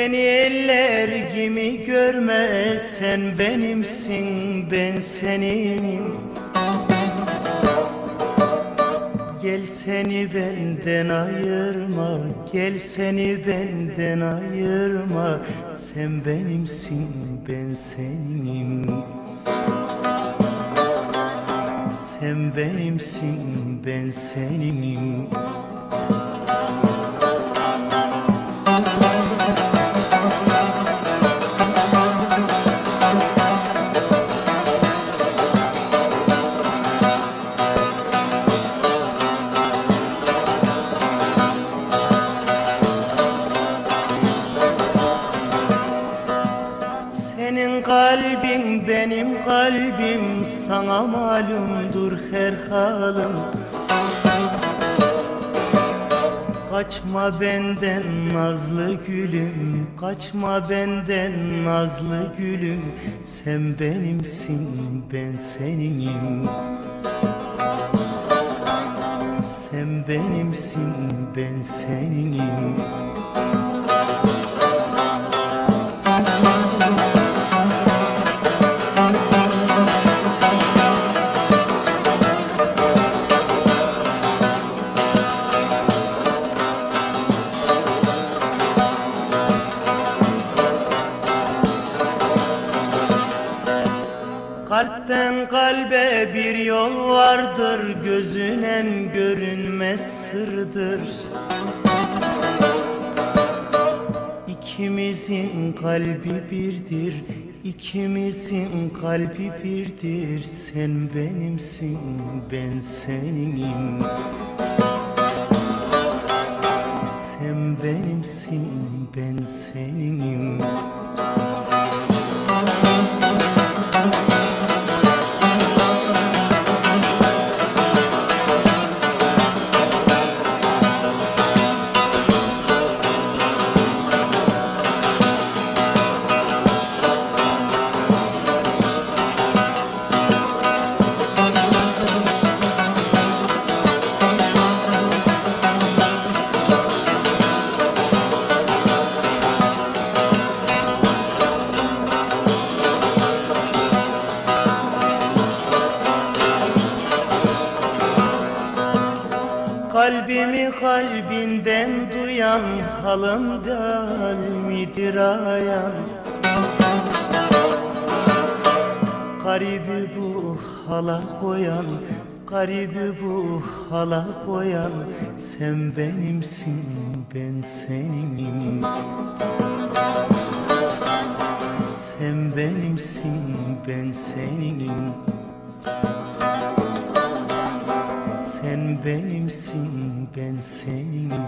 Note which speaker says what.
Speaker 1: Beni eller gibi görme sen benimsin ben senim Gel seni benden ayırma gel seni benden ayırma. Sen benimsin ben senim Sen benimsin ben seninim Kalbin benim kalbim sana malumdur her halim Kaçma benden nazlı gülüm Kaçma benden nazlı gülüm. Sen benimsin ben seninim. Sen benimsin ben seninim kalbe bir yol vardır Gözünen görünmez sırdır. İkimizin kalbi birdir İkimizin kalbi birdir. Sen benimsin ben seninim. Sen benimsin ben seninim Kalbimi kalbinden duyan halımdan midir ayan. Garibi bu hala koyan Garibi bu hala koyan. Sen benimsin ben seninim Sen benimsin ben seninim benimsin ben seninim